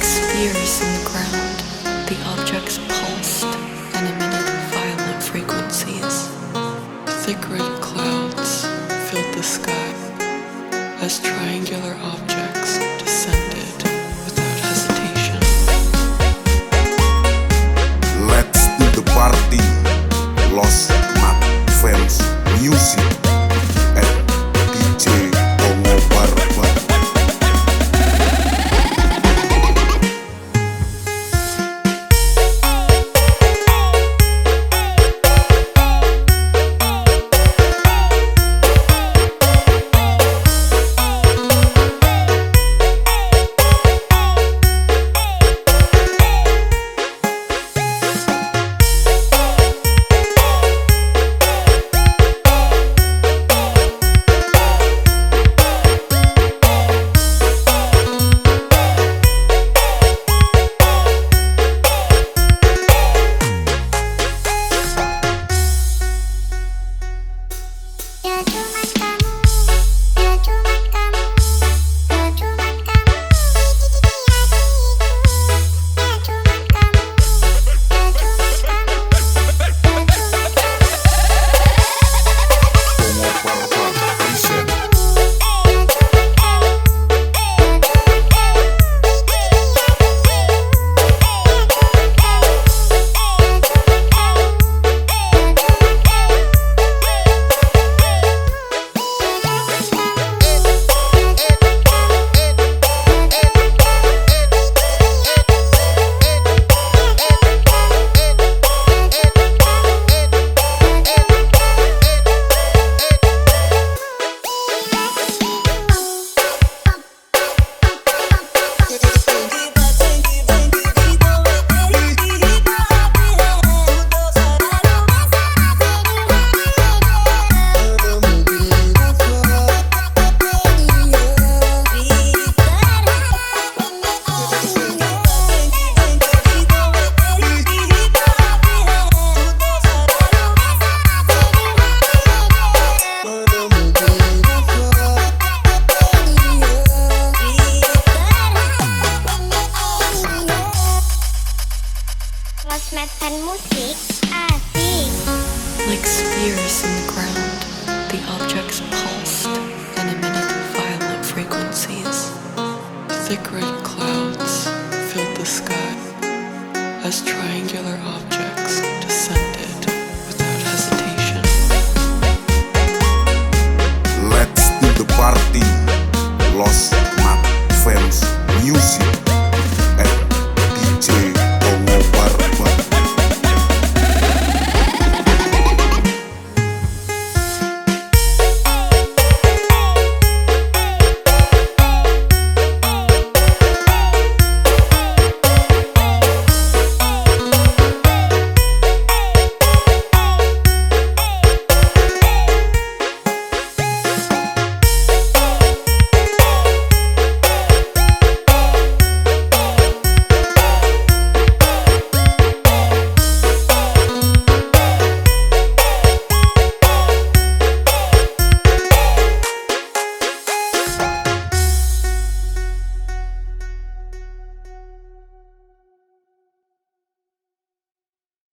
Like spears in the ground, the objects pulsed and emitted violent frequencies. Thick red clouds filled the sky as triangular objects descended without hesitation. Let's do the party. Lost Mat Fans Music Dan musik asik Like spheres in the ground, the objects pulsed and emitted violent frequencies. Thick red clouds filled the sky as triangular objects